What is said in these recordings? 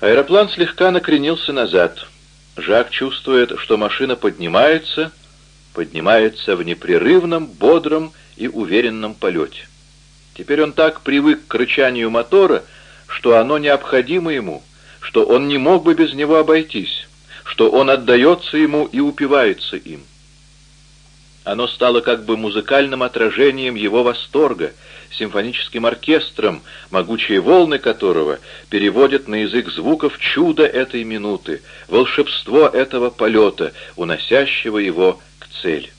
Аэроплан слегка накренился назад. Жак чувствует, что машина поднимается, поднимается в непрерывном, бодром и уверенном полете. Теперь он так привык к рычанию мотора, что оно необходимо ему, что он не мог бы без него обойтись, что он отдается ему и упивается им. Оно стало как бы музыкальным отражением его восторга, симфоническим оркестром, могучие волны которого переводят на язык звуков чудо этой минуты, волшебство этого полета, уносящего его к цели.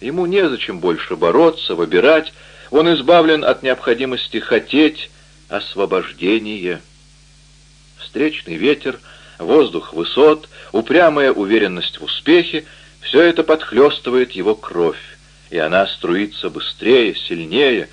Ему незачем больше бороться, выбирать, он избавлен от необходимости хотеть освобождение. Встречный ветер, воздух высот, упрямая уверенность в успехе — все это подхлестывает его кровь, и она струится быстрее, сильнее.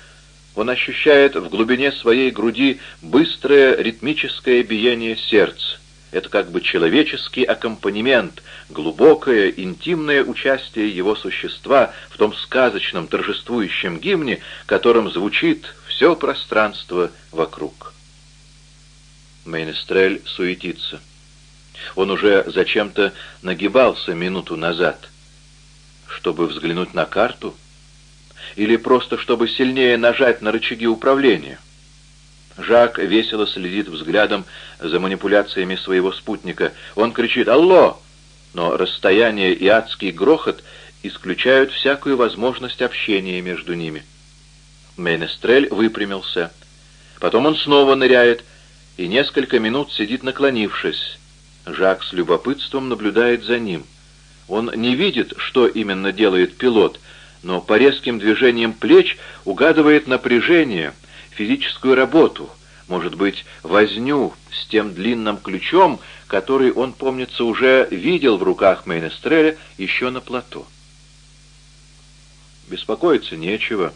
Он ощущает в глубине своей груди быстрое ритмическое биение сердца. Это как бы человеческий аккомпанемент, глубокое, интимное участие его существа в том сказочном, торжествующем гимне, которым звучит все пространство вокруг. Мейнестрель суетится. Он уже зачем-то нагибался минуту назад, чтобы взглянуть на карту или просто чтобы сильнее нажать на рычаги управления. Жак весело следит взглядом за манипуляциями своего спутника. Он кричит «Алло!», но расстояние и адский грохот исключают всякую возможность общения между ними. Мейнестрель выпрямился. Потом он снова ныряет и несколько минут сидит наклонившись, Жак с любопытством наблюдает за ним. Он не видит, что именно делает пилот, но по резким движениям плеч угадывает напряжение, физическую работу, может быть, возню с тем длинным ключом, который он, помнится, уже видел в руках Мейнестреля еще на плато. Беспокоиться нечего.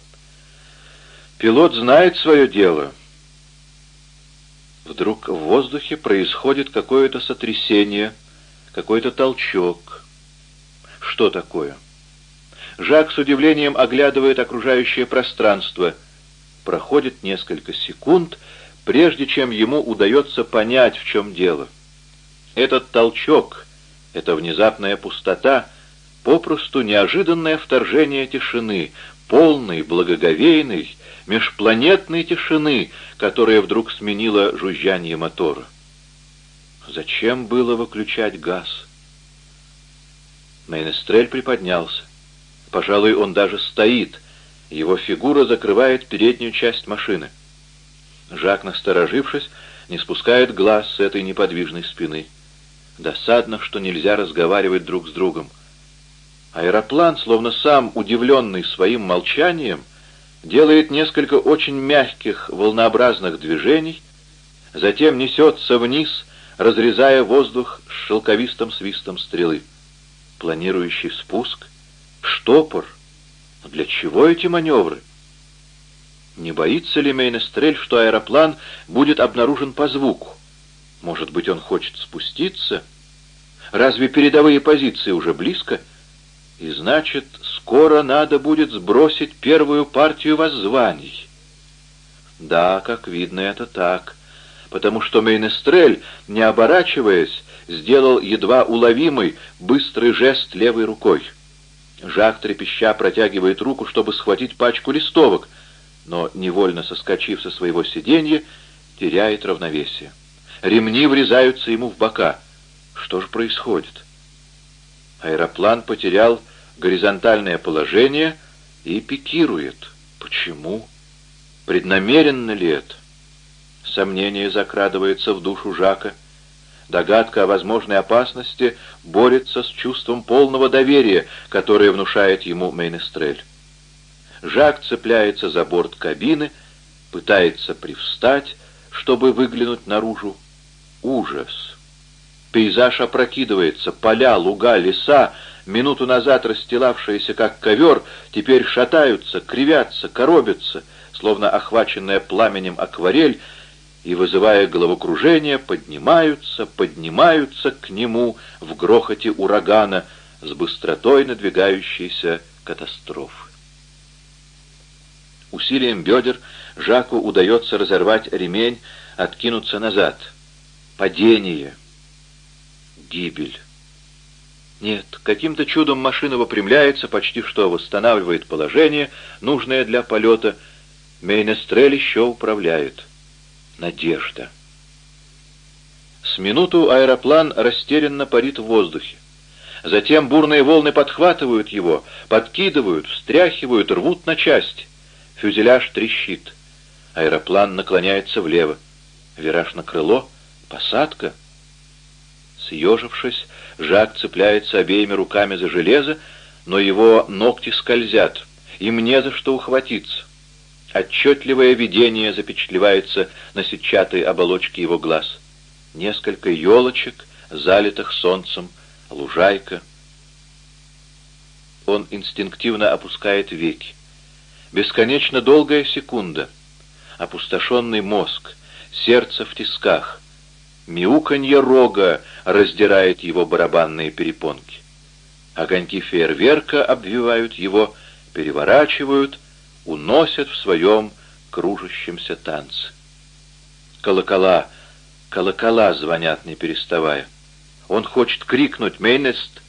Пилот знает свое дело — Вдруг в воздухе происходит какое-то сотрясение, какой-то толчок. Что такое? Жак с удивлением оглядывает окружающее пространство. Проходит несколько секунд, прежде чем ему удается понять, в чем дело. Этот толчок, эта внезапная пустота — попросту неожиданное вторжение тишины, полной, благоговейной, межпланетной тишины, которая вдруг сменила жужжание мотора. Зачем было выключать газ? Мейнестрель приподнялся. Пожалуй, он даже стоит. Его фигура закрывает переднюю часть машины. Жак, насторожившись, не спускает глаз с этой неподвижной спины. Досадно, что нельзя разговаривать друг с другом. Аэроплан, словно сам удивленный своим молчанием, делает несколько очень мягких волнообразных движений, затем несется вниз, разрезая воздух с шелковистым свистом стрелы. Планирующий спуск? Штопор? Для чего эти маневры? Не боится ли Мейнестрель, что аэроплан будет обнаружен по звуку? Может быть, он хочет спуститься? Разве передовые позиции уже близко? И значит, скоро надо будет сбросить первую партию воззваний. Да, как видно, это так, потому что Мейнестрель, не оборачиваясь, сделал едва уловимый, быстрый жест левой рукой. Жак трепеща протягивает руку, чтобы схватить пачку листовок, но, невольно соскочив со своего сиденья, теряет равновесие. Ремни врезаются ему в бока. Что же происходит? Аэроплан потерял горизонтальное положение и пикирует. Почему? Преднамеренно ли это? Сомнение закрадывается в душу Жака. Догадка о возможной опасности борется с чувством полного доверия, которое внушает ему Мейнестрель. Жак цепляется за борт кабины, пытается привстать, чтобы выглянуть наружу. Ужас! Пейзаж опрокидывается, поля, луга, леса минуту назад расстилавшиеся как ковер, теперь шатаются, кривятся, коробятся, словно охваченная пламенем акварель, и, вызывая головокружение, поднимаются, поднимаются к нему в грохоте урагана с быстротой надвигающейся катастрофы. Усилием бедер Жаку удается разорвать ремень, откинуться назад. падение, гибель. Нет, каким-то чудом машина выпрямляется, почти что восстанавливает положение, нужное для полета. Мейнестрель еще управляет. Надежда. С минуту аэроплан растерянно парит в воздухе. Затем бурные волны подхватывают его, подкидывают, встряхивают, рвут на части. Фюзеляж трещит. Аэроплан наклоняется влево. Вираж на крыло. Посадка. Съежившись, Жак цепляется обеими руками за железо, но его ногти скользят. Им не за что ухватиться. Отчетливое видение запечатлевается на сетчатой оболочке его глаз. Несколько елочек, залитых солнцем, лужайка. Он инстинктивно опускает веки. Бесконечно долгая секунда. Опустошенный мозг, сердце в тисках. Мяуканье рога раздирает его барабанные перепонки. Огоньки фейерверка обвивают его, переворачивают, уносят в своем кружащемся танце. Колокола, колокола звонят, не переставая. Он хочет крикнуть «Мейнест!».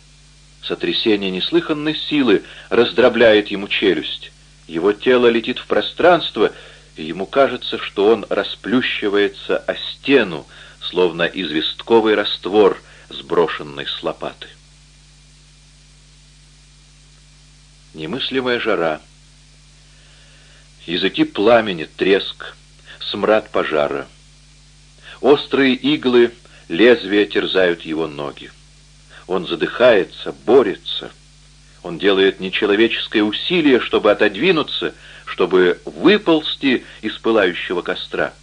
Сотрясение неслыханной силы раздробляет ему челюсть. Его тело летит в пространство, и ему кажется, что он расплющивается о стену, словно известковый раствор, сброшенный с лопаты. Немыслимая жара. Языки пламени, треск, смрад пожара. Острые иглы Лезвия терзают его ноги. Он задыхается, борется. Он делает нечеловеческое усилие, чтобы отодвинуться, чтобы выползти из пылающего костра.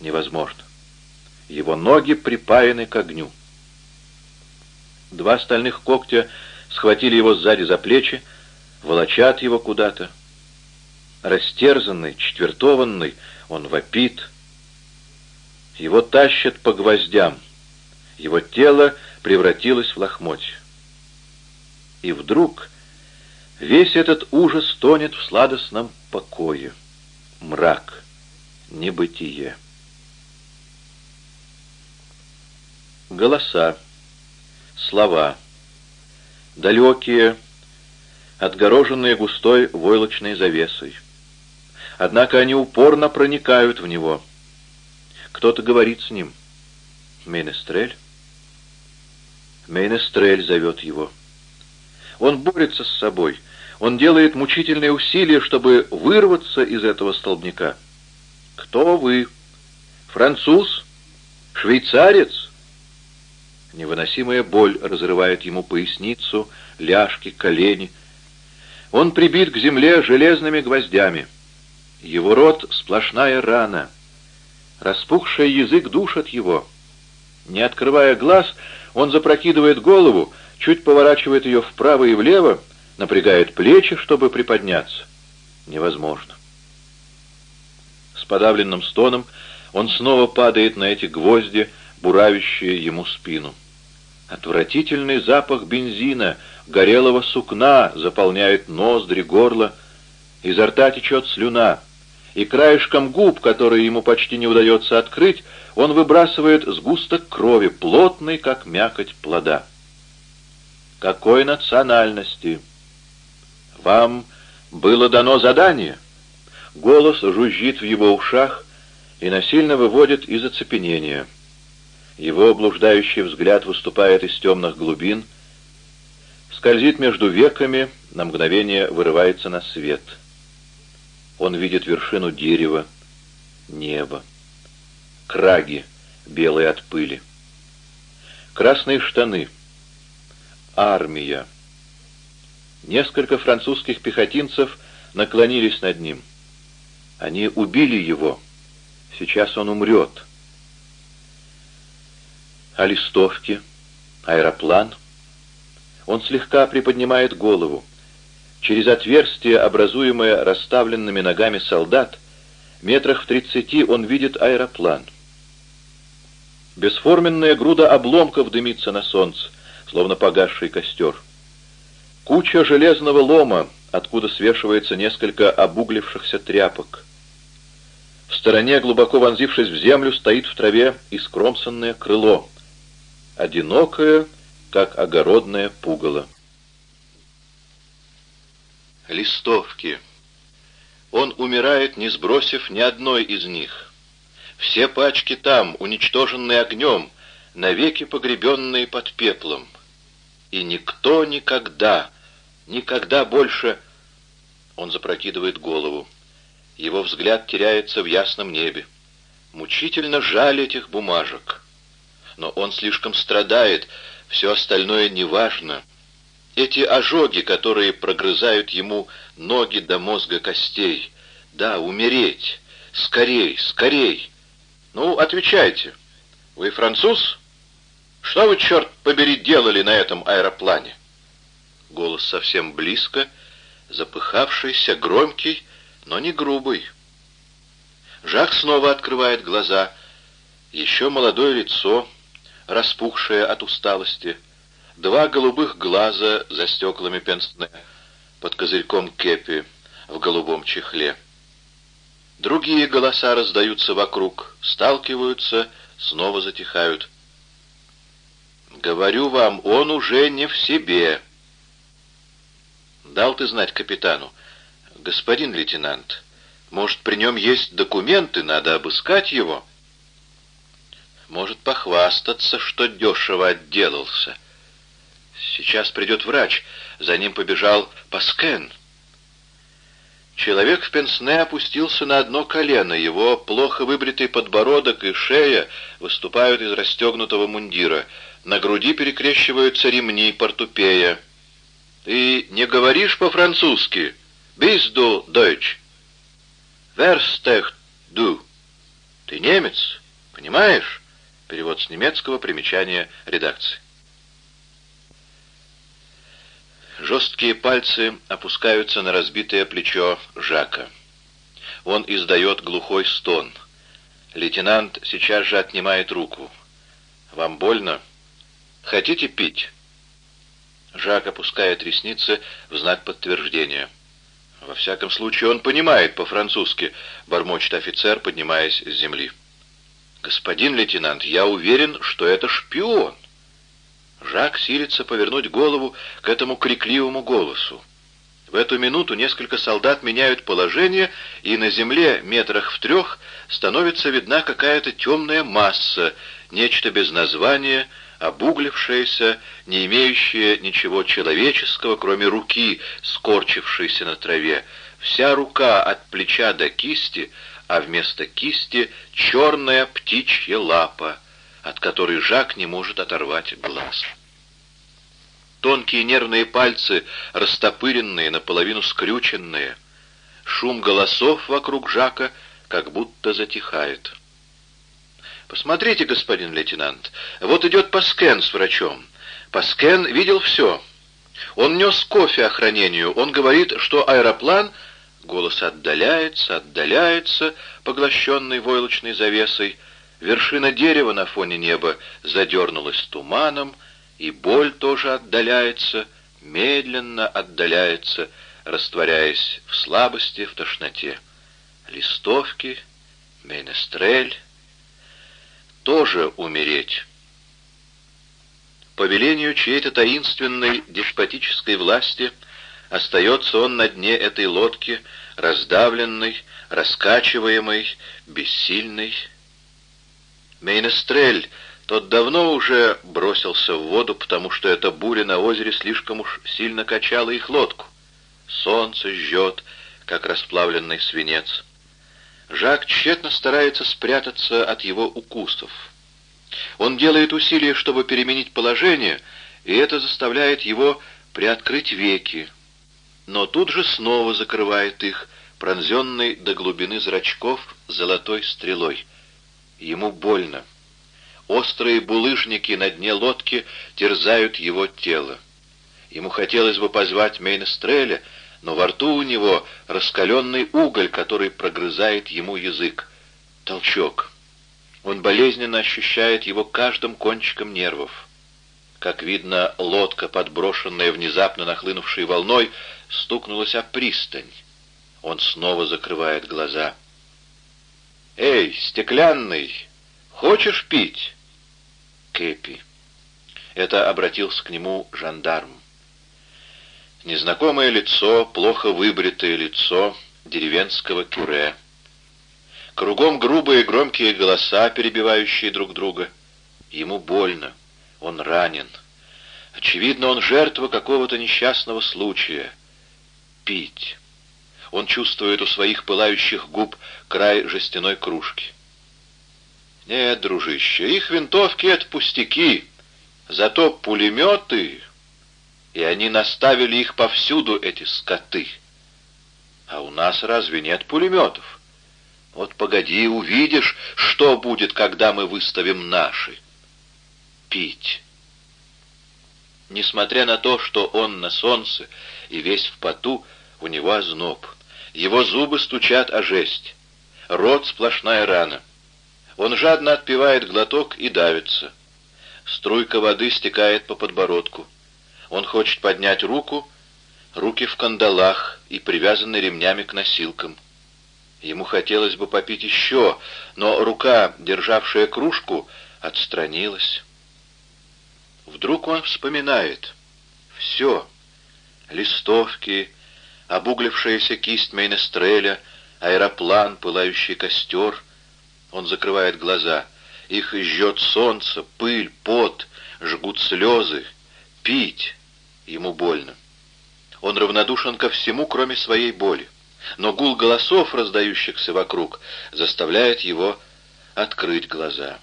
Невозможно. Его ноги припаяны к огню. Два стальных когтя схватили его сзади за плечи, волочат его куда-то. Растерзанный, четвертованный, он вопит. Его тащат по гвоздям. Его тело превратилось в лохмоть. И вдруг весь этот ужас тонет в сладостном покое. Мрак, небытие. Голоса, слова, далекие, отгороженные густой войлочной завесой. Однако они упорно проникают в него. Кто-то говорит с ним. Менестрель? Мейнестрель зовет его. Он борется с собой. Он делает мучительные усилия, чтобы вырваться из этого столбняка. «Кто вы? Француз? Швейцарец?» Невыносимая боль разрывает ему поясницу, ляжки, колени. Он прибит к земле железными гвоздями. Его рот — сплошная рана. Распухший язык душит его. Не открывая глаз, он запрокидывает голову, чуть поворачивает ее вправо и влево, напрягает плечи, чтобы приподняться. Невозможно. С подавленным стоном он снова падает на эти гвозди, буравящие ему спину. Отвратительный запах бензина, горелого сукна заполняет ноздри, горло. Изо рта течет слюна, и краешком губ, которые ему почти не удается открыть, он выбрасывает сгусток крови, плотный, как мякоть плода. «Какой национальности?» «Вам было дано задание?» Голос жужжит в его ушах и насильно выводит из оцепенения. Его блуждающий взгляд выступает из темных глубин, скользит между веками, на мгновение вырывается на свет. Он видит вершину дерева, небо краги, белые от пыли. Красные штаны. Армия. Несколько французских пехотинцев наклонились над ним. Они убили его. Сейчас он умрет. А листовки? Аэроплан? Он слегка приподнимает голову. Через отверстие, образуемое расставленными ногами солдат, метрах в тридцати он видит аэроплан — Бесформенная груда обломков дымится на солнце, словно погасший костер. Куча железного лома, откуда свешивается несколько обуглившихся тряпок. В стороне, глубоко вонзившись в землю, стоит в траве искромсанное крыло, одинокое, как огородное пугало. Листовки. Он умирает, не сбросив ни одной из них. Все пачки там, уничтоженные огнем, навеки погребенные под пеплом. И никто никогда, никогда больше... Он запрокидывает голову. Его взгляд теряется в ясном небе. Мучительно жаль этих бумажек. Но он слишком страдает, все остальное неважно. Эти ожоги, которые прогрызают ему ноги до мозга костей. Да, умереть. Скорей, скорей. Ну, отвечайте. Вы француз? Что вы, черт побери, делали на этом аэроплане? Голос совсем близко, запыхавшийся, громкий, но не грубый. Жак снова открывает глаза. Еще молодое лицо, распухшее от усталости. Два голубых глаза за стеклами пенсне, под козырьком кепи в голубом чехле. Другие голоса раздаются вокруг, сталкиваются, снова затихают. «Говорю вам, он уже не в себе», Дал ты знать капитану. Господин лейтенант, может, при нем есть документы, надо обыскать его? Может похвастаться, что дешево отделался. Сейчас придет врач, за ним побежал Паскен. Человек в пенсне опустился на одно колено, его плохо выбритый подбородок и шея выступают из расстегнутого мундира, на груди перекрещиваются ремни портупея. Ты не говоришь по-французски? Bist du Deutsch? Verstehst du? Ты немец, понимаешь? Перевод с немецкого, примечание редакции. Жесткие пальцы опускаются на разбитое плечо Жака. Он издает глухой стон. Лейтенант сейчас же отнимает руку. «Вам больно? Хотите пить?» Жак опускает ресницы в знак подтверждения. «Во всяком случае, он понимает по-французски», — бормочет офицер, поднимаясь с земли. «Господин лейтенант, я уверен, что это шпион». Жак силится повернуть голову к этому крикливому голосу. В эту минуту несколько солдат меняют положение, и на земле, метрах в трех, становится видна какая-то темная масса, нечто без названия, обуглившаяся, не имеющая ничего человеческого, кроме руки, скорчившейся на траве. Вся рука от плеча до кисти, а вместо кисти черная птичья лапа, от которой Жак не может оторвать глаз. Тонкие нервные пальцы, растопыренные, наполовину скрюченные. Шум голосов вокруг Жака как будто затихает. «Посмотрите, господин лейтенант, вот идет Паскен с врачом. Паскен видел все. Он нес кофе охранению. Он говорит, что аэроплан...» Голос отдаляется, отдаляется, поглощенный войлочной завесой. Вершина дерева на фоне неба задернулась туманом, и боль тоже отдаляется, медленно отдаляется, растворяясь в слабости, в тошноте. Листовки, мейнестрель, тоже умереть. По велению чьей-то таинственной деспотической власти остается он на дне этой лодки, раздавленный, раскачиваемый, бессильный. Мейнестрель, тот давно уже бросился в воду, потому что эта буря на озере слишком уж сильно качала их лодку. Солнце жжет, как расплавленный свинец. Жак тщетно старается спрятаться от его укусов. Он делает усилия, чтобы переменить положение, и это заставляет его приоткрыть веки. Но тут же снова закрывает их, пронзенный до глубины зрачков золотой стрелой. Ему больно. Острые булыжники на дне лодки терзают его тело. Ему хотелось бы позвать Мейнестреля, но во рту у него раскаленный уголь, который прогрызает ему язык. Толчок. Он болезненно ощущает его каждым кончиком нервов. Как видно, лодка, подброшенная внезапно нахлынувшей волной, стукнулась о пристань. Он снова закрывает глаза. «Эй, стеклянный, хочешь пить?» Кэпи. Это обратился к нему жандарм. Незнакомое лицо, плохо выбритое лицо деревенского кюре. Кругом грубые громкие голоса, перебивающие друг друга. Ему больно, он ранен. Очевидно, он жертва какого-то несчастного случая. Пить. Он чувствует у своих пылающих губ край жестяной кружки. Нет, дружище, их винтовки — это пустяки. Зато пулеметы... И они наставили их повсюду, эти скоты. А у нас разве нет пулеметов? Вот погоди, увидишь, что будет, когда мы выставим наши. Пить. Несмотря на то, что он на солнце и весь в поту, у него озноб. Его зубы стучат о жесть. Рот сплошная рана. Он жадно отпивает глоток и давится. Струйка воды стекает по подбородку. Он хочет поднять руку, руки в кандалах и привязаны ремнями к носилкам. Ему хотелось бы попить еще, но рука, державшая кружку, отстранилась. Вдруг он вспоминает. Все. Листовки, обуглившаяся кисть Мейнестреля, аэроплан, пылающий костер. Он закрывает глаза. Их жжет солнце, пыль, пот, жгут слезы. Пить. Ему больно. Он равнодушен ко всему, кроме своей боли. Но гул голосов, раздающихся вокруг, заставляет его открыть глаза.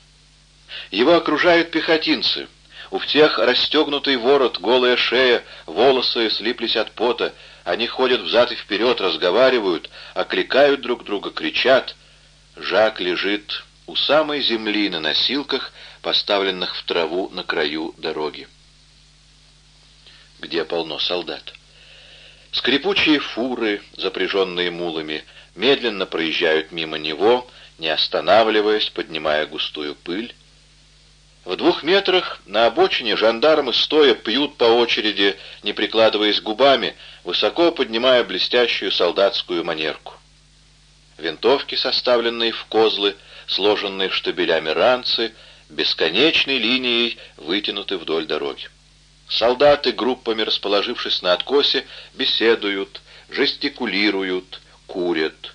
Его окружают пехотинцы — у всех расстегнутый ворот, голая шея, волосы слиплись от пота. Они ходят взад и вперед, разговаривают, окликают друг друга, кричат. Жак лежит у самой земли на носилках, поставленных в траву на краю дороги, где полно солдат. Скрипучие фуры, запряженные мулами, медленно проезжают мимо него, не останавливаясь, поднимая густую пыль. В двух метрах на обочине жандармы стоя пьют по очереди, не прикладываясь губами, высоко поднимая блестящую солдатскую манерку. Винтовки, составленные в козлы, сложенные штабелями ранцы, бесконечной линией вытянуты вдоль дороги. Солдаты, группами расположившись на откосе, беседуют, жестикулируют, курят.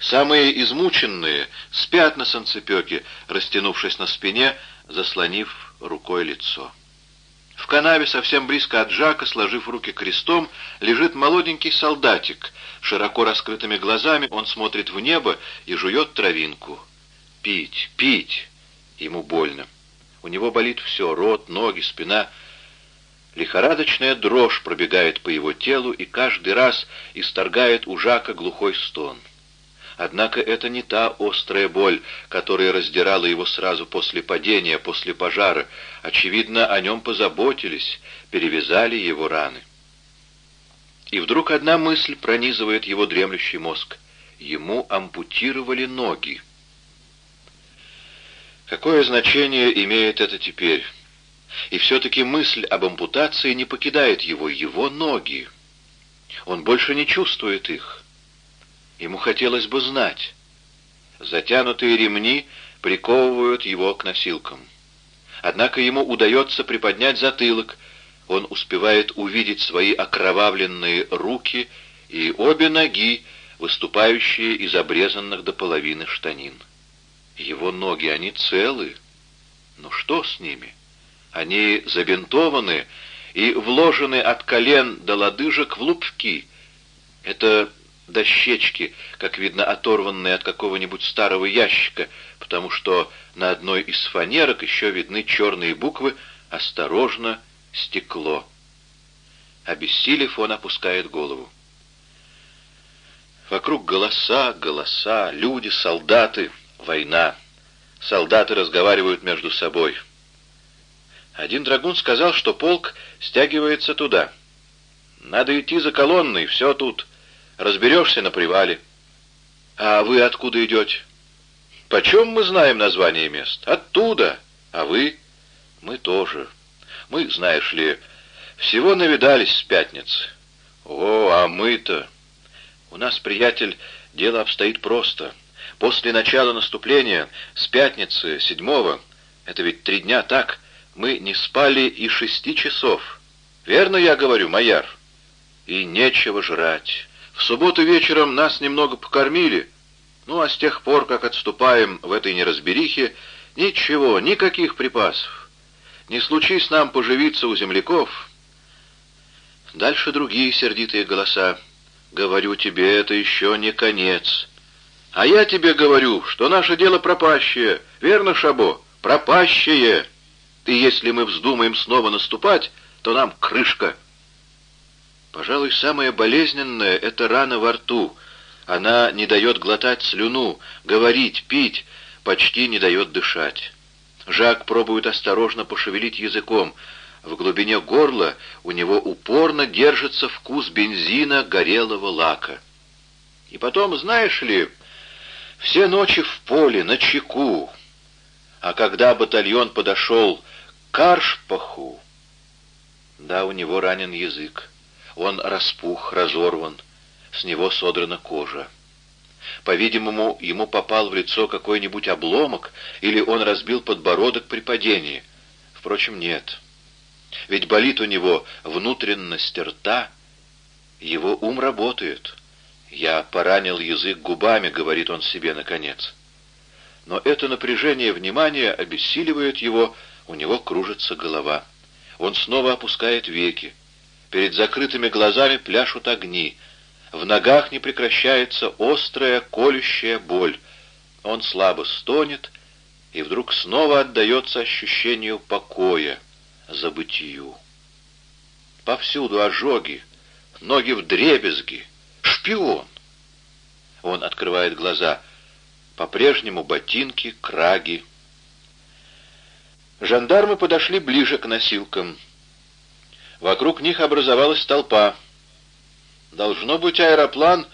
Самые измученные спят на санцепёке, растянувшись на спине, заслонив рукой лицо. В канаве, совсем близко от Жака, сложив руки крестом, лежит молоденький солдатик. Широко раскрытыми глазами он смотрит в небо и жует травинку. Пить, пить. Ему больно. У него болит все — рот, ноги, спина. Лихорадочная дрожь пробегает по его телу и каждый раз исторгает у Жака глухой стон. Однако это не та острая боль, которая раздирала его сразу после падения, после пожара. Очевидно, о нем позаботились, перевязали его раны. И вдруг одна мысль пронизывает его дремлющий мозг. Ему ампутировали ноги. Какое значение имеет это теперь? И все-таки мысль об ампутации не покидает его, его ноги. Он больше не чувствует их. Ему хотелось бы знать. Затянутые ремни приковывают его к носилкам. Однако ему удается приподнять затылок. Он успевает увидеть свои окровавленные руки и обе ноги, выступающие из обрезанных до половины штанин. Его ноги, они целы. Но что с ними? Они забинтованы и вложены от колен до лодыжек в лупки. Это дощечки, как видно, оторванные от какого-нибудь старого ящика, потому что на одной из фанерок еще видны черные буквы «Осторожно, стекло». Обессилев, он опускает голову. Вокруг голоса, голоса, люди, солдаты, война. Солдаты разговаривают между собой. Один драгун сказал, что полк стягивается туда. Надо идти за колонной, все тут. Разберешься на привале. А вы откуда идете? Почем мы знаем название мест? Оттуда. А вы? Мы тоже. Мы, знаешь ли, всего навидались с пятницы. О, а мы-то... У нас, приятель, дело обстоит просто. После начала наступления, с пятницы, седьмого, это ведь три дня так, мы не спали и шести часов. Верно я говорю, Майяр? И нечего жрать. В субботу вечером нас немного покормили, ну а с тех пор, как отступаем в этой неразберихе, ничего, никаких припасов. Не случись нам поживиться у земляков. Дальше другие сердитые голоса. Говорю тебе, это еще не конец. А я тебе говорю, что наше дело пропащее. Верно, Шабо? Пропащее. И если мы вздумаем снова наступать, то нам крышка. Пожалуй, самое болезненное — это рана во рту. Она не дает глотать слюну, говорить, пить, почти не дает дышать. Жак пробует осторожно пошевелить языком. В глубине горла у него упорно держится вкус бензина горелого лака. И потом, знаешь ли, все ночи в поле, на чеку. А когда батальон подошел к Аршпаху, да, у него ранен язык. Он распух, разорван, с него содрана кожа. По-видимому, ему попал в лицо какой-нибудь обломок, или он разбил подбородок при падении. Впрочем, нет. Ведь болит у него внутренность рта, его ум работает. «Я поранил язык губами», — говорит он себе наконец. Но это напряжение внимания обессиливает его, у него кружится голова. Он снова опускает веки. Перед закрытыми глазами пляшут огни. В ногах не прекращается острая, колющая боль. Он слабо стонет и вдруг снова отдается ощущению покоя, забытию. Повсюду ожоги, ноги в дребезги, шпион. Он открывает глаза. По-прежнему ботинки, краги. Жандармы подошли ближе к носилкам. Вокруг них образовалась толпа. Должно быть аэроплан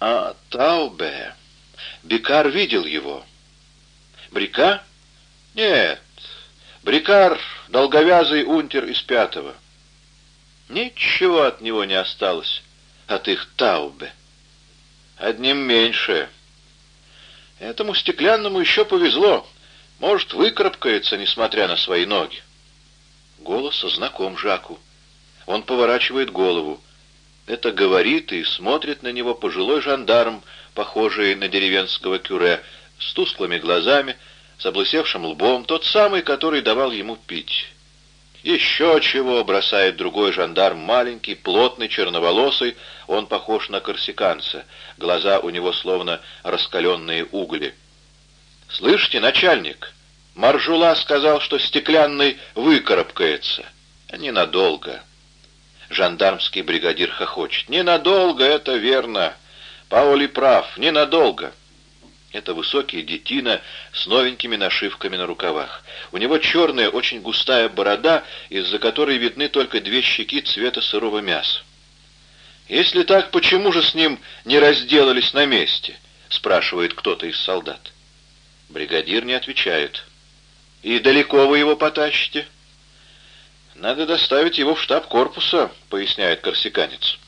а Таубе. Бикар видел его. Брика? Нет. Брикар — долговязый унтер из пятого. Ничего от него не осталось, от их Таубе. Одним меньше. Этому стеклянному еще повезло. Может, выкарабкается, несмотря на свои ноги. Голос знаком Жаку. Он поворачивает голову. Это говорит и смотрит на него пожилой жандарм, похожий на деревенского кюре, с тусклыми глазами, с облысевшим лбом, тот самый, который давал ему пить. «Еще чего!» — бросает другой жандарм, маленький, плотный, черноволосый, он похож на корсиканца, глаза у него словно раскаленные угли. «Слышите, начальник?» Маржула сказал, что стеклянный выкарабкается. Ненадолго. Жандармский бригадир хохочет. Ненадолго, это верно. Паули прав, ненадолго. Это высокий детина с новенькими нашивками на рукавах. У него черная, очень густая борода, из-за которой видны только две щеки цвета сырого мяса. «Если так, почему же с ним не разделались на месте?» — спрашивает кто-то из солдат. Бригадир не отвечает. «И далеко вы его потащите?» «Надо доставить его в штаб корпуса», — поясняет корсиканец.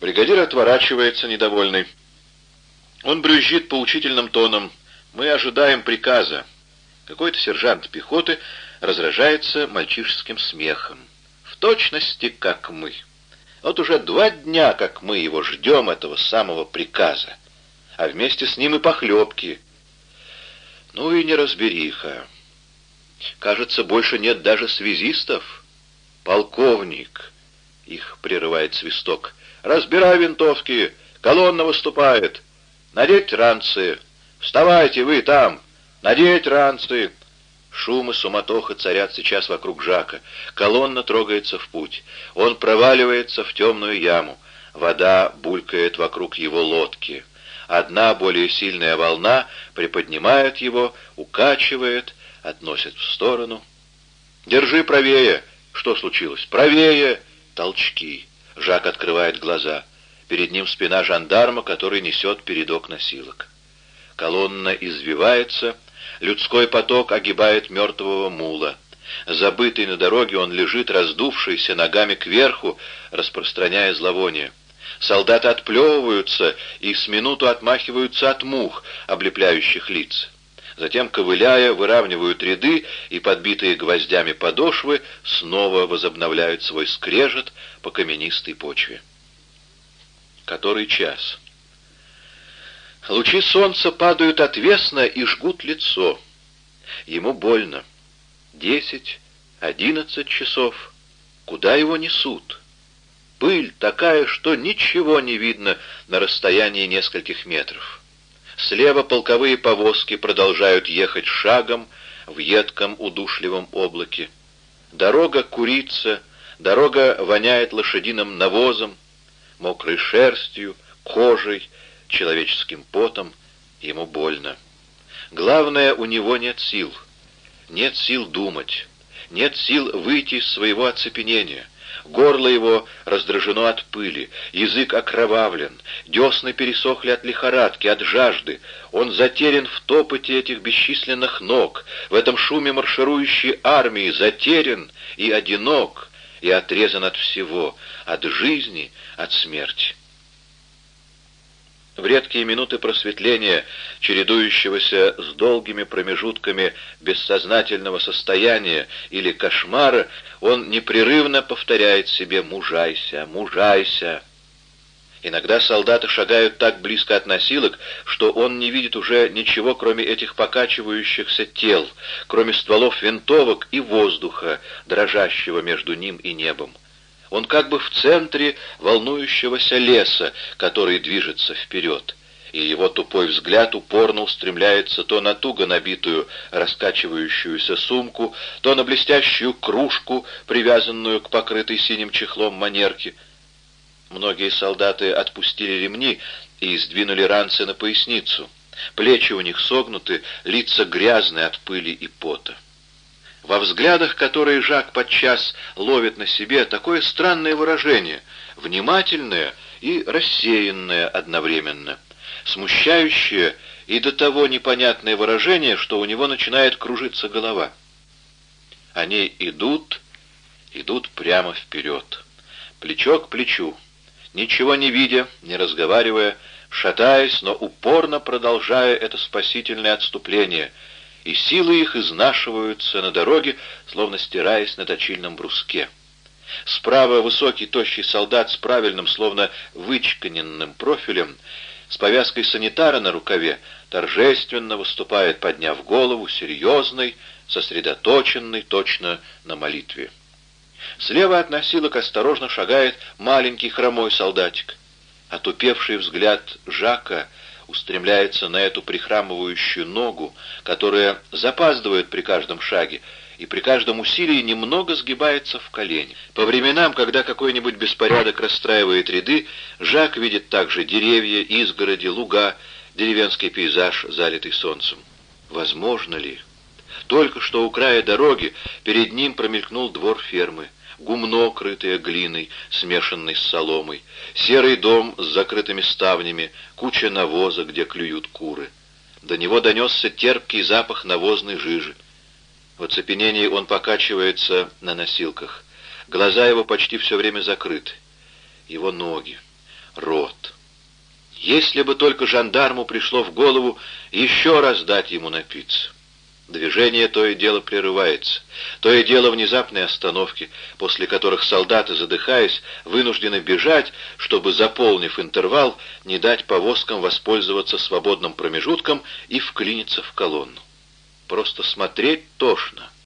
Бригадир отворачивается, недовольный. Он брюзжит поучительным тоном. «Мы ожидаем приказа». Какой-то сержант пехоты разражается мальчишеским смехом. В точности, как мы. Вот уже два дня, как мы его ждем, этого самого приказа. А вместе с ним и похлебки. Ну и неразбериха. Кажется, больше нет даже связистов. Полковник, их прерывает свисток. Разбирай винтовки, колонна выступает. Надеть ранцы. Вставайте вы там, надеть ранцы. Шум и суматоха царят сейчас вокруг Жака. Колонна трогается в путь. Он проваливается в темную яму. Вода булькает вокруг его лодки. Одна более сильная волна приподнимает его, укачивает, относит в сторону. «Держи правее!» «Что случилось?» «Правее!» Толчки. Жак открывает глаза. Перед ним спина жандарма, который несет передок носилок. Колонна извивается, людской поток огибает мертвого мула. Забытый на дороге он лежит, раздувшийся ногами кверху, распространяя зловоние. Солдаты отплевываются и с минуту отмахиваются от мух, облепляющих лица. Затем, ковыляя, выравнивают ряды и, подбитые гвоздями подошвы, снова возобновляют свой скрежет по каменистой почве. Который час? Лучи солнца падают отвесно и жгут лицо. Ему больно. Десять, одиннадцать часов. Куда его несут? Пыль такая, что ничего не видно на расстоянии нескольких метров. Слева полковые повозки продолжают ехать шагом в едком удушливом облаке. Дорога курится, дорога воняет лошадиным навозом, мокрой шерстью, кожей, человеческим потом. Ему больно. Главное, у него нет сил. Нет сил думать. Нет сил выйти из своего оцепенения. Горло его раздражено от пыли, язык окровавлен, десны пересохли от лихорадки, от жажды. Он затерян в топоте этих бесчисленных ног, в этом шуме марширующей армии, затерян и одинок, и отрезан от всего, от жизни, от смерти. В редкие минуты просветления, чередующегося с долгими промежутками бессознательного состояния или кошмара, он непрерывно повторяет себе «мужайся, мужайся». Иногда солдаты шагают так близко от носилок, что он не видит уже ничего, кроме этих покачивающихся тел, кроме стволов винтовок и воздуха, дрожащего между ним и небом. Он как бы в центре волнующегося леса, который движется вперед, и его тупой взгляд упорно устремляется то на туго набитую раскачивающуюся сумку, то на блестящую кружку, привязанную к покрытой синим чехлом манерке. Многие солдаты отпустили ремни и сдвинули ранцы на поясницу. Плечи у них согнуты, лица грязные от пыли и пота. Во взглядах, которые Жак подчас ловит на себе, такое странное выражение, внимательное и рассеянное одновременно, смущающее и до того непонятное выражение, что у него начинает кружиться голова. Они идут, идут прямо вперед, плечо к плечу, ничего не видя, не разговаривая, шатаясь, но упорно продолжая это спасительное отступление — и силы их изнашиваются на дороге, словно стираясь на точильном бруске. Справа высокий тощий солдат с правильным, словно вычканенным профилем, с повязкой санитара на рукаве, торжественно выступает, подняв голову, серьезный, сосредоточенный точно на молитве. Слева от носилок осторожно шагает маленький хромой солдатик. Отупевший взгляд Жака — устремляется на эту прихрамывающую ногу, которая запаздывает при каждом шаге и при каждом усилии немного сгибается в колени. По временам, когда какой-нибудь беспорядок расстраивает ряды, Жак видит также деревья, изгороди, луга, деревенский пейзаж, залитый солнцем. Возможно ли? Только что у края дороги перед ним промелькнул двор фермы гумно, крытое глиной, смешанной с соломой, серый дом с закрытыми ставнями, куча навоза, где клюют куры. До него донесся терпкий запах навозной жижи. В оцепенении он покачивается на носилках. Глаза его почти все время закрыты. Его ноги, рот. Если бы только жандарму пришло в голову еще раз дать ему напиться. Движение то и дело прерывается, то и дело внезапной остановки, после которых солдаты, задыхаясь, вынуждены бежать, чтобы, заполнив интервал, не дать повозкам воспользоваться свободным промежутком и вклиниться в колонну. Просто смотреть тошно.